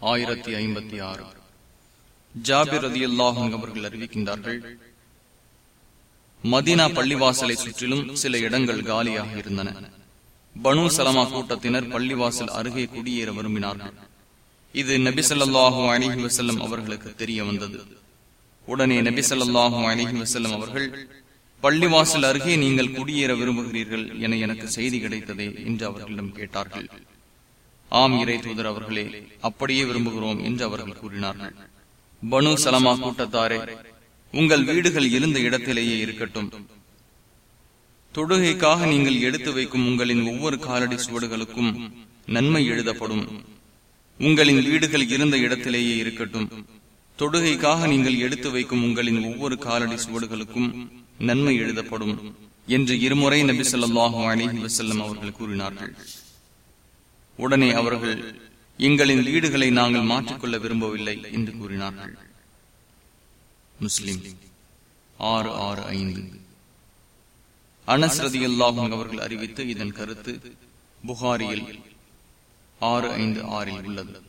ஆயிரத்தி ஐம்பத்தி ஆறு. ஜாபிர் அல்லாஹும் அவர்கள் அறிவிக்கின்றார்கள் மதீனா பள்ளிவாசலை சுற்றிலும் சில இடங்கள் காலியாக இருந்தன. பனு சலமா கூட்டத்தினர் பள்ளிவாசல் அருகே குடியேற விரும்பினார்கள். இது நபிசல்லாஹு அலிஹி வசல்லம் அவர்களுக்கு தெரிய வந்தது. உடனே நபிசல்லாஹு அலிஹி வசல்லம் அவர்கள் பள்ளிவாசல் அருகே நீங்கள் குடியேற விரும்புகிறீர்கள் என எனக்கு செய்தி கிடைத்ததே என்று அவர்களிடம் கேட்டார்கள். ஆம் இறை தூதர் அவர்களே அப்படியே விரும்புகிறோம் என்று அவர்கள் கூறினார்கள். பனு சலமா கூட்டத்தாரே உங்கள் வீடுகள் இருந்த இடத்திலேயே இருக்கட்டும். தொடுகைக்காக நீங்கள் எடுத்து வைக்கும் உங்களின் ஒவ்வொரு காலடி சுவடுகளுக்கும் நன்மை எழுதப்படும். உங்களின் வீடுகள் இருந்த இடத்திலேயே இருக்கட்டும். தொடுகைக்காக நீங்கள் எடுத்து வைக்கும் உங்களின் ஒவ்வொரு காலடி சுவடுகளுக்கும் நன்மை எழுதப்படும் என்று இருமுறை நபி சொல்லாஹு அலிஹி வசல்லம் அவர்கள் கூறினார்கள். உடனே அவர்கள் எங்களின் வீடுகளை நாங்கள் மாற்றிக்கொள்ள விரும்பவில்லை என்று கூறினார்கள். முஸ்லிம் ஆறு ஆறு ஐந்து. அனஸ்ரதி அல்லாஹும் அவர்கள் அறிவித்து இதன் கருத்து புகாரியில் ஆறு ஐந்து ஆறில் உள்ளது.